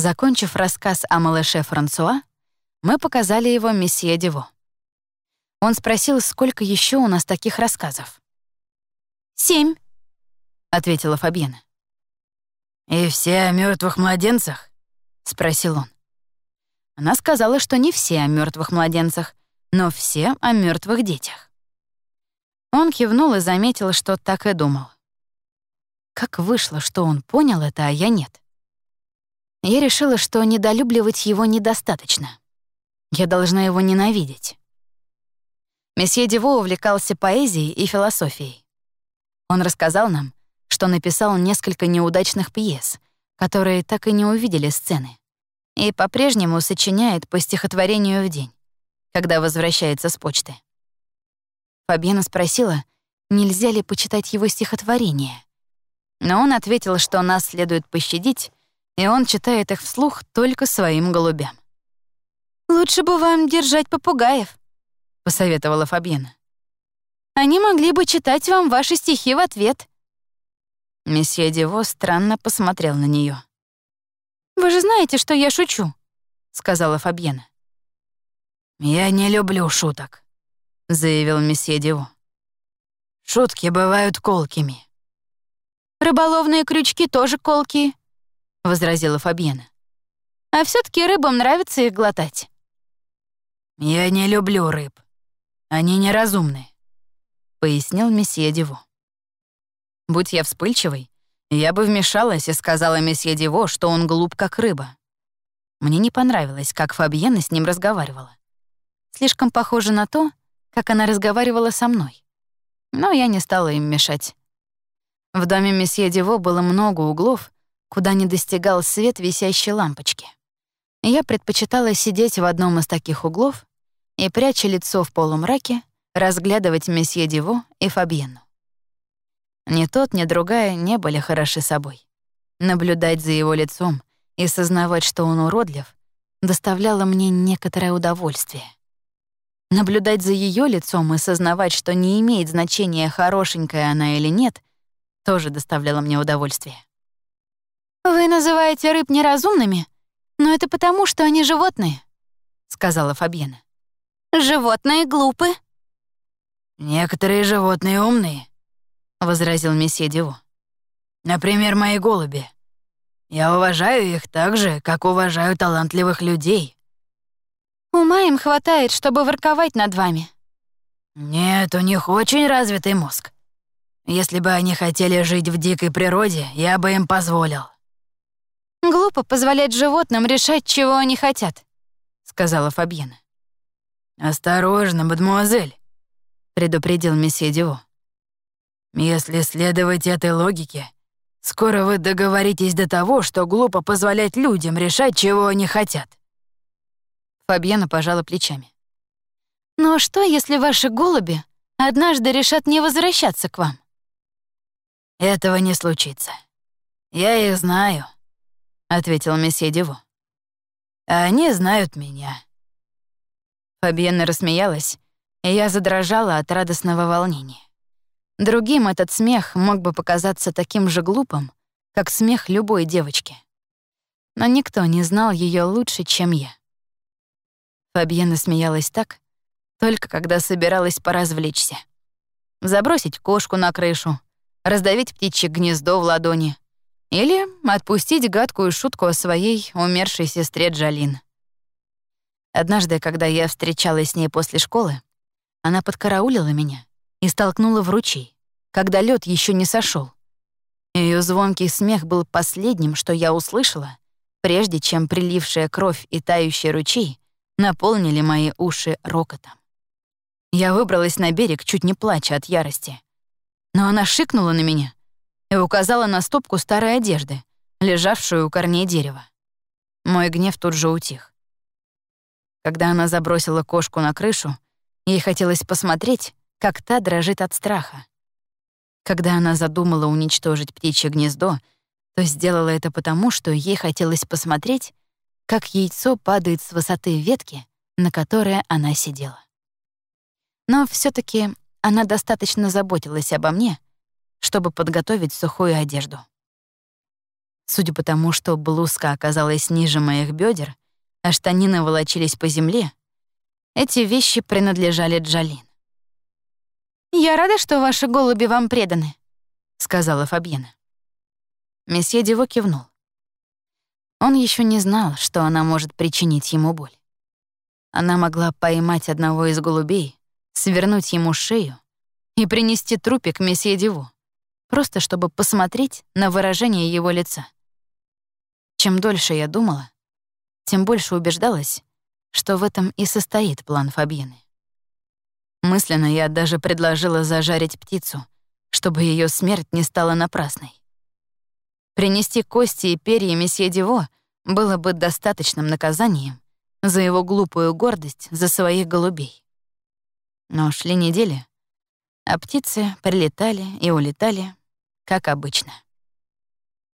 Закончив рассказ о малыше Франсуа, мы показали его месье Диво. Он спросил, сколько еще у нас таких рассказов. «Семь», — ответила Фабьена. «И все о мертвых младенцах?» — спросил он. Она сказала, что не все о мертвых младенцах, но все о мертвых детях. Он кивнул и заметил, что так и думал. Как вышло, что он понял это, а я нет? Я решила, что недолюбливать его недостаточно. Я должна его ненавидеть. Месье Диво увлекался поэзией и философией. Он рассказал нам, что написал несколько неудачных пьес, которые так и не увидели сцены, и по-прежнему сочиняет по стихотворению в день, когда возвращается с почты. Фабьена спросила, нельзя ли почитать его стихотворение. Но он ответил, что нас следует пощадить, и он читает их вслух только своим голубям. «Лучше бы вам держать попугаев», — посоветовала Фабьена. «Они могли бы читать вам ваши стихи в ответ». Месье Диво странно посмотрел на нее. «Вы же знаете, что я шучу», — сказала Фабьена. «Я не люблю шуток», — заявил месье Диво. «Шутки бывают колкими». «Рыболовные крючки тоже колкие», — возразила Фабьена. «А все таки рыбам нравится их глотать». «Я не люблю рыб. Они неразумны», — пояснил месье Диво. Будь я вспыльчивой, я бы вмешалась и сказала месье Диво, что он глуп, как рыба. Мне не понравилось, как Фабьена с ним разговаривала. Слишком похоже на то, как она разговаривала со мной. Но я не стала им мешать. В доме месье Диво было много углов, куда не достигал свет висящей лампочки. Я предпочитала сидеть в одном из таких углов и, пряча лицо в полумраке, разглядывать месье Диво и Фабьену. Ни тот, ни другая не были хороши собой. Наблюдать за его лицом и сознавать, что он уродлив, доставляло мне некоторое удовольствие. Наблюдать за ее лицом и сознавать, что не имеет значения, хорошенькая она или нет, тоже доставляло мне удовольствие. «Вы называете рыб неразумными, но это потому, что они животные», — сказала Фабьена. Животные глупы. Некоторые животные умные, возразил месье Диво. Например, мои голуби. Я уважаю их так же, как уважаю талантливых людей. Ума им хватает, чтобы ворковать над вами. Нет, у них очень развитый мозг. Если бы они хотели жить в дикой природе, я бы им позволил. Глупо позволять животным решать, чего они хотят, сказала Фабьена. «Осторожно, мадемуазель», — предупредил месье Диво. «Если следовать этой логике, скоро вы договоритесь до того, что глупо позволять людям решать, чего они хотят». Фабьена пожала плечами. «Ну а что, если ваши голуби однажды решат не возвращаться к вам?» «Этого не случится. Я их знаю», — ответил месье. «А они знают меня». Фабьена рассмеялась, и я задрожала от радостного волнения. Другим этот смех мог бы показаться таким же глупым, как смех любой девочки. Но никто не знал ее лучше, чем я. Фабьена смеялась так, только когда собиралась поразвлечься. Забросить кошку на крышу, раздавить птичье гнездо в ладони или отпустить гадкую шутку о своей умершей сестре Джалин. Однажды, когда я встречалась с ней после школы, она подкараулила меня и столкнула в ручей, когда лед еще не сошел. Ее звонкий смех был последним, что я услышала, прежде чем прилившая кровь и тающий ручей наполнили мои уши рокотом. Я выбралась на берег, чуть не плача от ярости. Но она шикнула на меня и указала на стопку старой одежды, лежавшую у корней дерева. Мой гнев тут же утих. Когда она забросила кошку на крышу, ей хотелось посмотреть, как та дрожит от страха. Когда она задумала уничтожить птичье гнездо, то сделала это потому, что ей хотелось посмотреть, как яйцо падает с высоты ветки, на которой она сидела. Но все таки она достаточно заботилась обо мне, чтобы подготовить сухую одежду. Судя по тому, что блузка оказалась ниже моих бедер, а штанины волочились по земле, эти вещи принадлежали Джалин. «Я рада, что ваши голуби вам преданы», — сказала Фабьена. Месье Диво кивнул. Он еще не знал, что она может причинить ему боль. Она могла поймать одного из голубей, свернуть ему шею и принести трупик месье Диву, просто чтобы посмотреть на выражение его лица. Чем дольше я думала, тем больше убеждалась, что в этом и состоит план Фабьены. Мысленно я даже предложила зажарить птицу, чтобы ее смерть не стала напрасной. Принести кости и перья месье Диво было бы достаточным наказанием за его глупую гордость за своих голубей. Но шли недели, а птицы прилетали и улетали, как обычно.